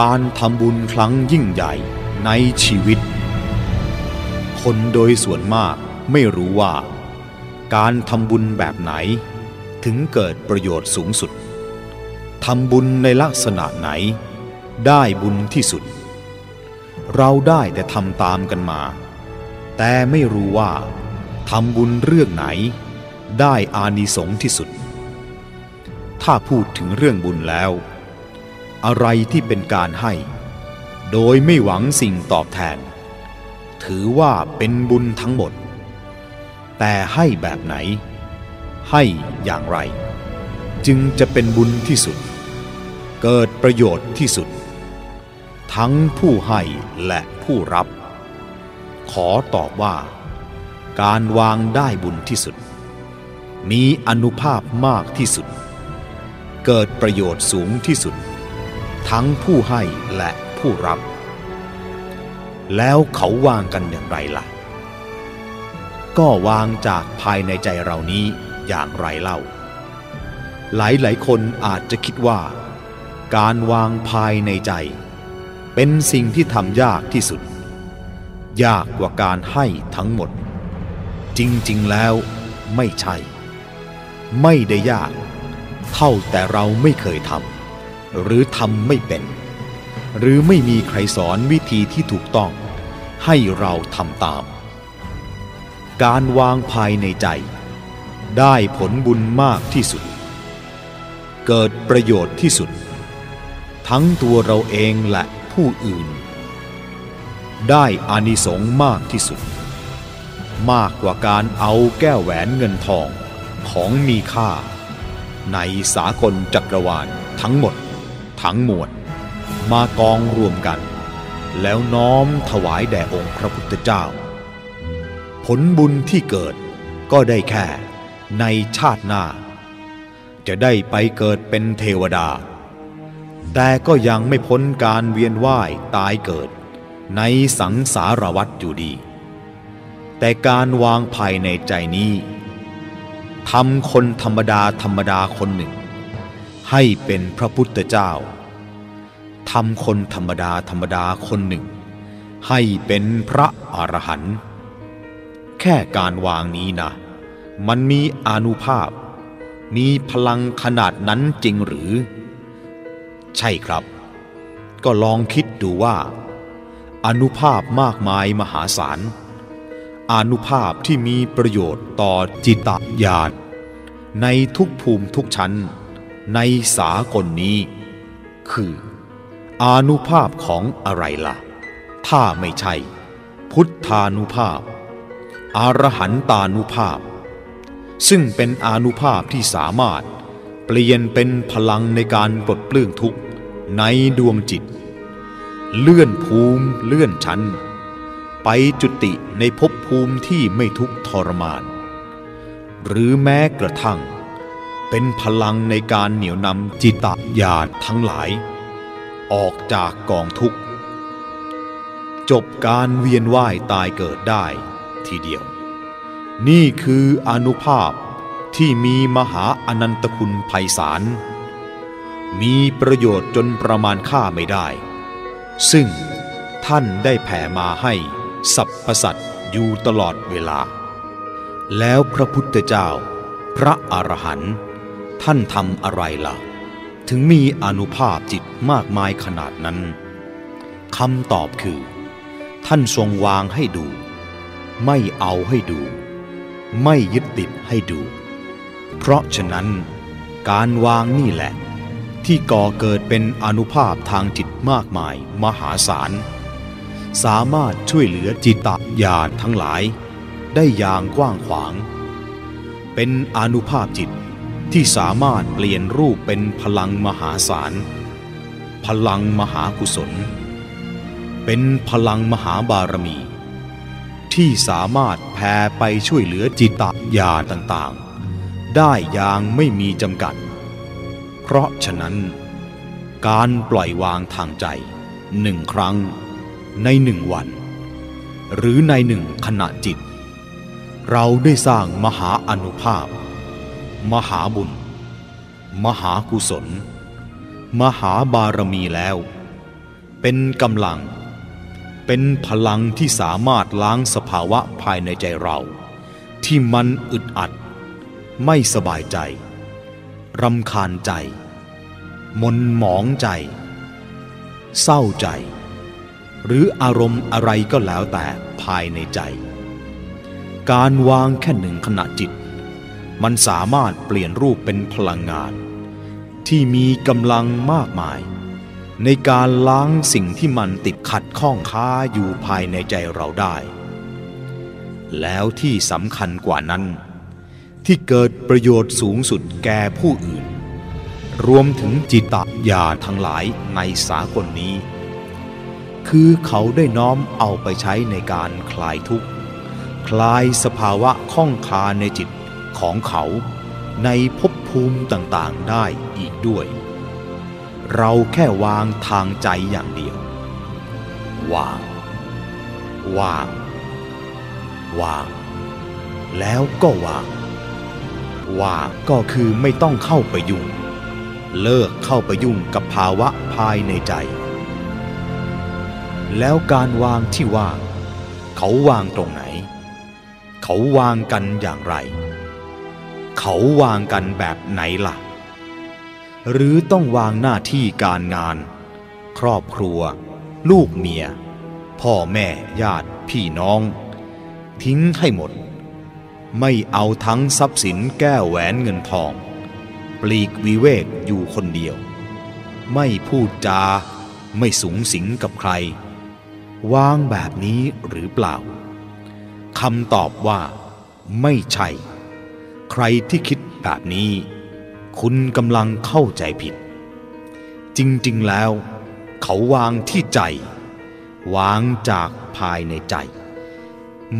การทำบุญครั้งยิ่งใหญ่ในชีวิต คนโดยส่วนมากไม่รู้ว่า การทำบุญแบบไหน ถึงเกิดประโยชน์สูงสุดทำบุญในลักษณะไหน ได้บุญที่สุด เราได้แต่ทำตามกันมา แต่ไม่รู้ว่าทำบุญเรื่องไหน ได้อานิสงส์ที่สุด ถ้าพูดถึงเรื่องบุญแล้ว อะไรที่เป็นการให้ โดยไม่หวังสิ่งตอบแทน ถือว่าเป็นบุญทั้งหมด แต่ให้แบบไหน ให้อย่างไร จึงจะเป็นบุญที่สุด เกิดประโยชน์ที่สุด ทั้งผู้ให้และผู้รับ ขอตอบว่า การวางได้บุญที่สุด มีอนุภาพมากที่สุด เกิดประโยชน์สูงที่สุด ทั้งผู้ให้และผู้รับ แล้วเขาวางกันอย่างไรล่ะ ก็วางจากภายในใจเรานี้อย่างไรเล่า หลายหลายคนอาจจะคิดว่า การวางภายในใจ เป็นสิ่งที่ทำยากที่สุด ยากกว่าการให้ทั้งหมด จริงๆแล้วไม่ใช่ ไม่ได้ยาก เท่าแต่เราไม่เคยทำ หรือทำไม่เป็น หรือไม่มีใครสอนวิธีที่ถูกต้อง ให้เราทำตาม การวางภายในใจ ได้ผลบุญมากที่สุด เกิดประโยชน์ที่สุด ทั้งตัวเราเองและผู้อื่น ได้อานิสงส์มากที่สุด มากกว่าการเอาแก้วแหวนเงินทองของมีค่าในสากลจักรวาลทั้งหมด ทั้งมวลมากองรวมกัน แล้วน้อมถวายแด่องค์พระพุทธเจ้า ผลบุญที่เกิดก็ได้แค่ในชาติหน้า จะได้ไปเกิดเป็นเทวดา แต่ก็ยังไม่พ้นการเวียนว่ายตายเกิดในสังสารวัฏอยู่ดี แต่การวางภายในใจนี้ทำคนธรรมดาธรรมดาคนหนึ่ง ให้เป็นพระพุทธเจ้าทำคนธรรมดาธรรมดาคนหนึ่ง ให้เป็นพระอรหันต์แค่การวางนี้นะ มันมีอนุภาพ มีพลังขนาดนั้นจริงหรือ ใช่ครับ ก็ลองคิดดูว่า อนุภาพมากมายมหาศาลอนุภาพที่มีประโยชน์ต่อจิตญาณในทุกภูมิทุกชั้น ในสากลนี้ คืออานุภาพของอะไรล่ะ ถ้าไม่ใช่ พุทธานุภาพ อรหันตานุภาพ ซึ่งเป็นอนุภาพที่สามารถเปลี่ยนเป็นพลังในการปลดเปลื้องทุกข์ในดวงจิต เลื่อนภูมิเลื่อนชั้น ไปจุติในภพภูมิที่ไม่ทุกข์ทรมาน หรือแม้กระทั่ง เป็นพลังในการเหนี่ยวนำจิตญาณทั้งหลาย ออกจากกองทุกข์ จบการเวียนว่ายตายเกิดได้ทีเดียว นี่คืออนุภาพที่มีมหาอนันตคุณไพศาล มีประโยชน์จนประมาณค่าไม่ได้ ซึ่งท่านได้แผ่มาให้สรรพสัตว์อยู่ตลอดเวลา แล้วพระพุทธเจ้า พระอรหันต์ ท่านทำอะไรล่ะ ถึงมีอนุภาพจิตมากมายขนาดนั้นคำตอบคือ ท่านทรงวางให้ดู ไม่เอาให้ดู ไม่ยึดติดให้ดู เพราะฉะนั้น การวางนี่แหละ ที่ก่อเกิดเป็นอนุภาพทางจิตมากมายมหาศาล สามารถช่วยเหลือจิตญาณทั้งหลาย ได้อย่างกว้างขวาง เป็นอนุภาพจิต ที่สามารถเปลี่ยนรูปเป็นพลังมหาศาล พลังมหากุศล เป็นพลังมหาบารมี ที่สามารถแผ่ไปช่วยเหลือจิตญาณต่างๆ ได้อย่างไม่มีจำกัด เพราะฉะนั้น การปล่อยวางทางใจหนึ่งครั้งในหนึ่งวัน หรือในหนึ่งขณะจิต เราได้สร้างมหาอนุภาพ มหาบุญ มหากุศล มหาบารมีแล้ว เป็นกำลัง เป็นพลังที่สามารถล้างสภาวะภายในใจเรา ที่มันอึดอัด ไม่สบายใจรำคาญใจมนหมองใจ เศร้าใจ หรืออารมณ์อะไรก็แล้วแต่ภายในใจ การวางแค่หนึ่งขณะจิต มันสามารถเปลี่ยนรูปเป็นพลังงาน ที่มีกำลังมากมาย ในการล้างสิ่งที่มันติดขัดข้องค้าอยู่ภายในใจเราได้ แล้วที่สำคัญกว่านั้น ที่เกิดประโยชน์สูงสุดแก่ผู้อื่น รวมถึงจิตญาทั้งหลายในสากลนี้ คือเขาได้น้อมเอาไปใช้ในการคลายทุกข์ คลายสภาวะข้องคาในจิต ของเขาในภพภูมิต่างๆได้อีกด้วย เราแค่วางทางใจอย่างเดียว วาง วาง วาง แล้วก็วาง วางก็คือไม่ต้องเข้าไปยุ่ง เลิกเข้าไปยุ่งกับภาวะภายในใจ แล้วการวางที่ว่างเขาวางตรงไหน เขาวางกันอย่างไร เขาวางกันแบบไหนล่ะ หรือต้องวางหน้าที่การงาน ครอบครัว ลูกเมีย พ่อแม่ญาติพี่น้อง ทิ้งให้หมด ไม่เอาทั้งทรัพย์สินแก้วแหวนเงินทอง ปลีกวิเวกอยู่คนเดียว ไม่พูดจา ไม่สูงสิงกับใคร วางแบบนี้หรือเปล่าคำตอบว่าไม่ใช่ ใครที่คิดแบบนี้ คุณกำลังเข้าใจผิด จริงๆแล้ว เขาวางที่ใจ วางจากภายในใจ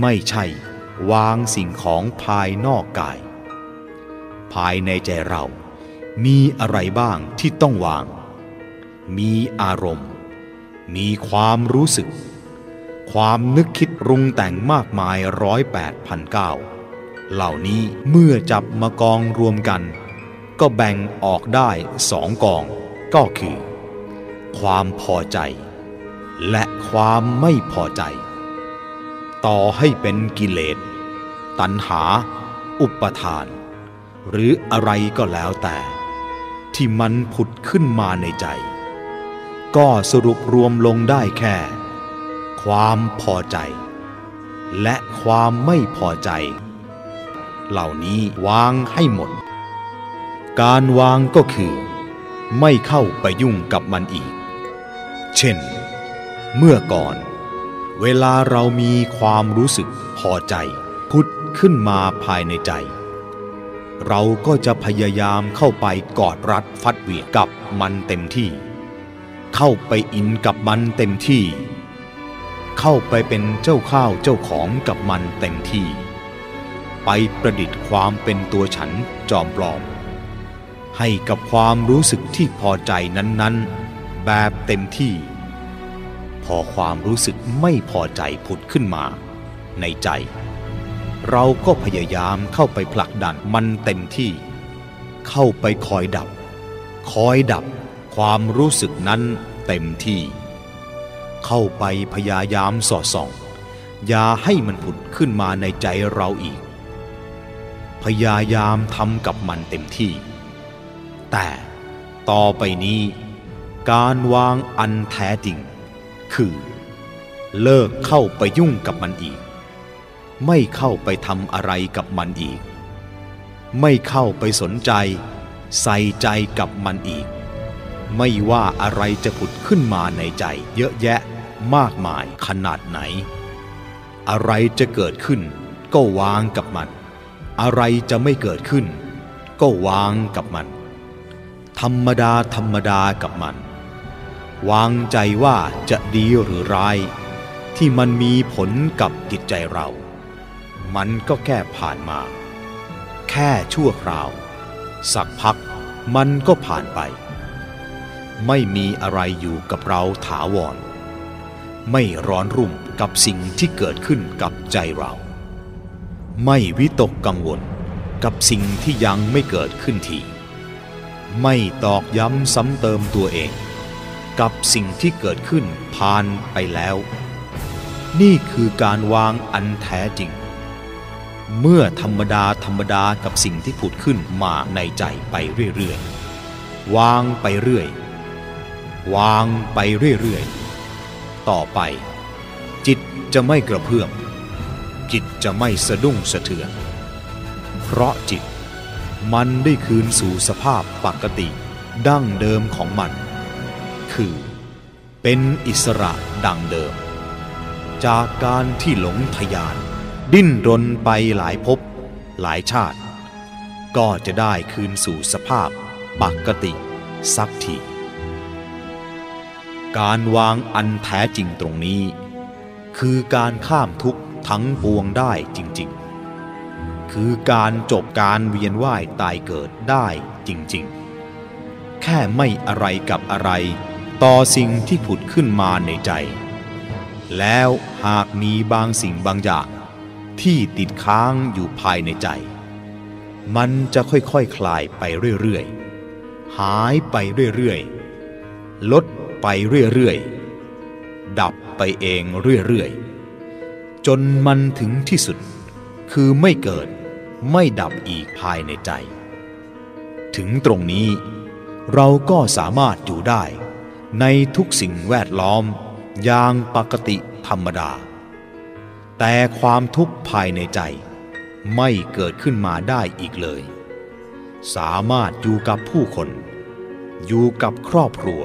ไม่ใช่ วางสิ่งของภายนอกกาย ภายในใจเรามีอะไรบ้างที่ต้องวาง มีอารมณ์ มีความรู้สึก ความนึกคิดรุงแต่งมากมายร้อยแปดพันเก้า เหล่านี้เมื่อจับมากองรวมกัน ก็แบ่งออกได้สองกอง ก็คือ ความพอใจ และความไม่พอใจ ต่อให้เป็นกิเลส ตัณหา อุปทาน หรืออะไรก็แล้วแต่ ที่มันผุดขึ้นมาในใจ ก็สรุปรวมลงได้แค่ ความพอใจ และความไม่พอใจ เหล่านี้วางให้หมด การวางก็คือ ไม่เข้าไปยุ่งกับมันอีก เช่น เมื่อก่อน เวลาเรามีความรู้สึกพอใจ พุดขึ้นมาภายในใจ เราก็จะพยายามเข้าไปกอดรัดฟัดเหวี่ยงกับมันเต็มที่ เข้าไปอินกับมันเต็มที่ เข้าไปเป็นเจ้าข้าวเจ้าของกับมันเต็มที่ ไปประดิษฐ์ความเป็นตัวฉันจอมปลอม ให้กับความรู้สึกที่พอใจนั้นๆ แบบเต็มที่ พอความรู้สึกไม่พอใจผุดขึ้นมา ในใจ เราก็พยายามเข้าไปผลักดันมันเต็มที่ เข้าไปคอยดับ คอยดับความรู้สึกนั้นเต็มที่ เข้าไปพยายามสอดส่อง อย่าให้มันผุดขึ้นมาในใจเราอีก พยายามทำกับมันเต็มที่ แต่ต่อไปนี้การวางอันแท้จริง คือ เลิกเข้าไปยุ่งกับมันอีก ไม่เข้าไปทำอะไรกับมันอีก ไม่เข้าไปสนใจ ใส่ใจกับมันอีก ไม่ว่าอะไรจะผุดขึ้นมาในใจเยอะแยะมากมายขนาดไหน อะไรจะเกิดขึ้นก็วางกับมัน อะไรจะไม่เกิดขึ้น ก็วางกับมัน ธรรมดาธรรมดากับมัน วางใจว่าจะดีหรือร้าย ที่มันมีผลกับจิตใจเรา มันก็แค่ผ่านมา แค่ชั่วคราว สักพักมันก็ผ่านไป ไม่มีอะไรอยู่กับเราถาวร ไม่ร้อนรุ่มกับสิ่งที่เกิดขึ้นกับใจเรา ไม่วิตกกังวลกับสิ่งที่ยังไม่เกิดขึ้นที ไม่ตอกย้ำซ้ำเติมตัวเอง กับสิ่งที่เกิดขึ้นผ่านไปแล้ว นี่คือการวางอันแท้จริง เมื่อธรรมดาธรรมดากับสิ่งที่ผุดขึ้นมาในใจไปเรื่อยๆ วางไปเรื่อย วางไปเรื่อยๆ ต่อไป จิตจะไม่กระเพื่อม จิตจะไม่สะดุ้งสะเทือน เพราะจิตมันได้คืนสู่สภาพปกติดั้งเดิมของมัน คือเป็นอิสระดังเดิม จากการที่หลงทยาน ดิ้นรนไปหลายภพหลายชาติ ก็จะได้คืนสู่สภาพปกติสักทีการวางอันแท้จริงตรงนี้ คือการข้ามทุกข์ ทั้งปวงได้จริงๆ คือการจบการเวียนว่ายตายเกิดได้จริงๆ แค่ไม่อะไรกับอะไร ต่อสิ่งที่ผุดขึ้นมาในใจ แล้วหากมีบางสิ่งบางอย่าง ที่ติดค้างอยู่ภายในใจ มันจะค่อยๆคคลายไปเรื่อยๆ หายไปเรื่อยๆ ลดไปเรื่อยๆ ดับไปเองเรื่อยๆ จนมันถึงที่สุด คือไม่เกิดไม่ดับอีกภายในใจ ถึงตรงนี้ เราก็สามารถอยู่ได้ ในทุกสิ่งแวดล้อมอย่างปกติธรรมดา แต่ความทุกข์ภายในใจ ไม่เกิดขึ้นมาได้อีกเลย สามารถอยู่กับผู้คน อยู่กับครอบครัว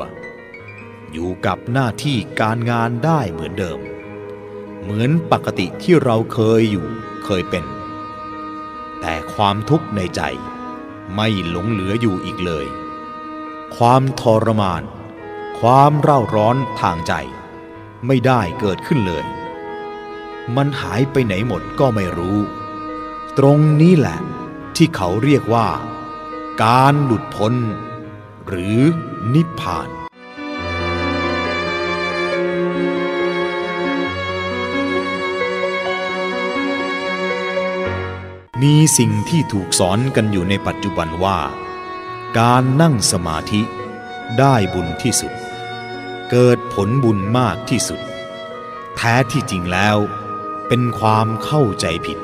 อยู่กับหน้าที่การงานได้เหมือนเดิม เหมือนปกติที่เราเคยอยู่เคยเป็น แต่ความทุกข์ในใจไม่หลงเหลืออยู่อีกเลย ความทรมาน ความเร่าร้อนทางใจ ไม่ได้เกิดขึ้นเลย มันหายไปไหนหมดก็ไม่รู้ ตรงนี้แหละที่เขาเรียกว่า การหลุดพ้น หรือนิพพาน มีสิ่งที่ถูกสอนกันอยู่ในปัจจุบันว่า การนั่งสมาธิได้บุญที่สุด เกิดผลบุญมากที่สุด แท้ที่จริงแล้ว เป็นความเข้าใจผิด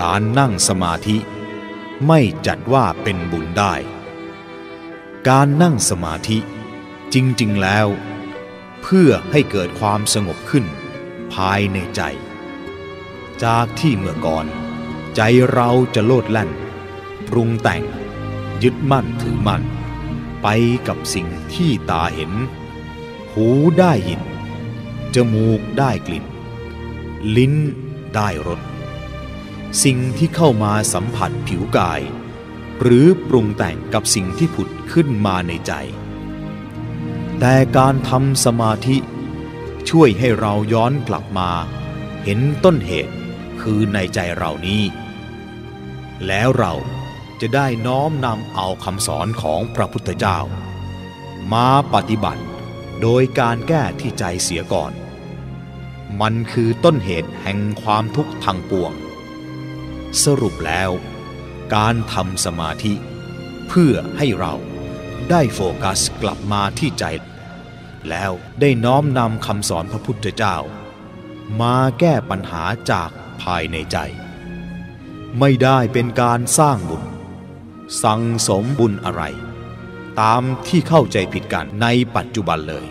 การนั่งสมาธิ ไม่จัดว่าเป็นบุญได้ การนั่งสมาธิจริง ๆ แล้ว เพื่อให้เกิดความสงบขึ้น ภายในใจ จากที่เมื่อก่อน ใจเราจะโลดแล่น ปรุงแต่ง ยึดมั่นถือมั่น ไปกับสิ่งที่ตาเห็น หูได้ยิน จมูกได้กลิ่น ลิ้นได้รส สิ่งที่เข้ามาสัมผัสผิวกาย หรือปรุงแต่งกับสิ่งที่ผุดขึ้นมาในใจ แต่การทำสมาธิช่วยให้เราย้อนกลับมา เห็นต้นเหตุ คือในใจเรานี้ แล้วเราจะได้น้อมนำเอาคำสอนของพระพุทธเจ้า มาปฏิบัติโดยการแก้ที่ใจเสียก่อน มันคือต้นเหตุแห่งความทุกข์ทางปวง สรุปแล้ว การทำสมาธิ เพื่อให้เราได้โฟกัสกลับมาที่ใจ แล้วได้น้อมนำคำสอนพระพุทธเจ้า มาแก้ปัญหาจาก ภายในใจ ไม่ได้เป็นการสร้างบุญ สั่งสมบุญอะไร ตามที่เข้าใจผิดกันในปัจจุบันเลย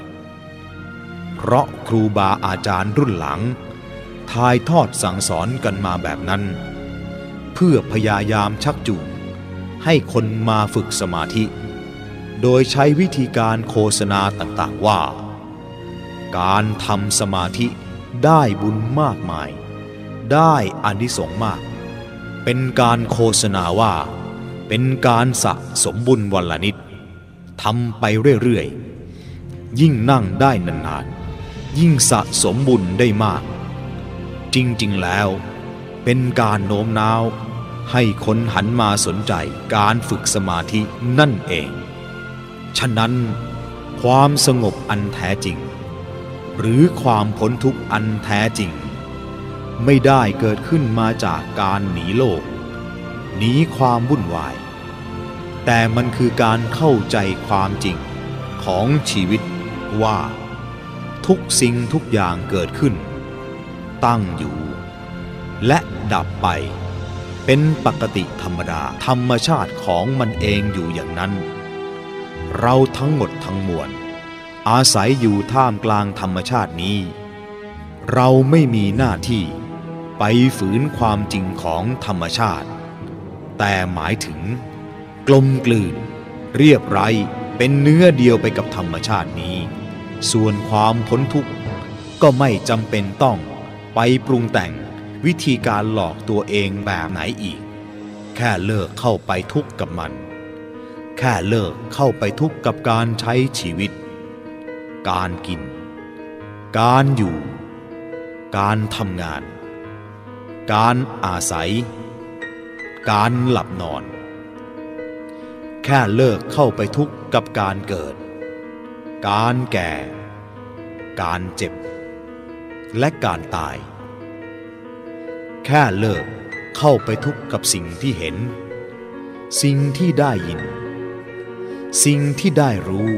เพราะครูบาอาจารย์รุ่นหลังทายทอดสั่งสอนกันมาแบบนั้น เพื่อพยายามชักจูงให้คนมาฝึกสมาธิ โดยใช้วิธีการโฆษณาต่างๆว่า การทำสมาธิได้บุญมากมาย ได้อานิสงส์มาก เป็นการโฆษณาว่า เป็นการสะสมบุญวันละนิดทำไปเรื่อยๆ ยิ่งนั่งได้นานๆ ยิ่งสะสมบุญได้มาก จริงๆแล้ว เป็นการโน้มน้าว ให้คนหันมาสนใจการฝึกสมาธินั่นเอง ฉะนั้น ความสงบอันแท้จริง หรือความพ้นทุกข์อันแท้จริง ไม่ได้เกิดขึ้นมาจากการหนีโลก หนีความวุ่นวาย แต่มันคือการเข้าใจความจริงของชีวิตว่า ทุกสิ่งทุกอย่างเกิดขึ้น ตั้งอยู่ และดับไป เป็นปกติธรรมดาธรรมชาติของมันเองอยู่อย่างนั้น เราทั้งหมดทั้งมวล อาศัยอยู่ท่ามกลางธรรมชาตินี้เราไม่มีหน้าที่ ไปฝืนความจริงของธรรมชาติ แต่หมายถึง กลมกลืน เรียบไรเป็นเนื้อเดียวไปกับธรรมชาตินี้ ส่วนความพ้นทุกข์ก็ไม่จำเป็นต้องไปปรุงแต่งวิธีการหลอกตัวเองแบบไหนอีก แค่เลิกเข้าไปทุกข์กับมัน แค่เลิกเข้าไปทุกข์กับการใช้ชีวิต การกิน การอยู่ การทำงาน การอาศัย การหลับนอน แค่เลิกเข้าไปทุกข์กับการเกิด การแก่ การเจ็บ และการตาย แค่เลิกเข้าไปทุกข์กับสิ่งที่เห็น สิ่งที่ได้ยิน สิ่งที่ได้รู้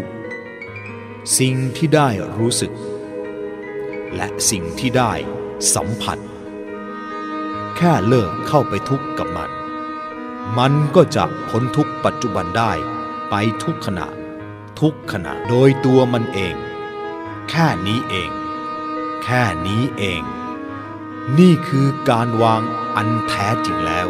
สิ่งที่ได้รู้สึก และสิ่งที่ได้สัมผัส แค่เลิกเข้าไปทุกข์กับมัน มันก็จะพ้นทุกข์ปัจจุบันได้ ไปทุกขณะ ทุกขณะโดยตัวมันเอง แค่นี้เอง แค่นี้เอง นี่คือการวางอันแท้จริงแล้ว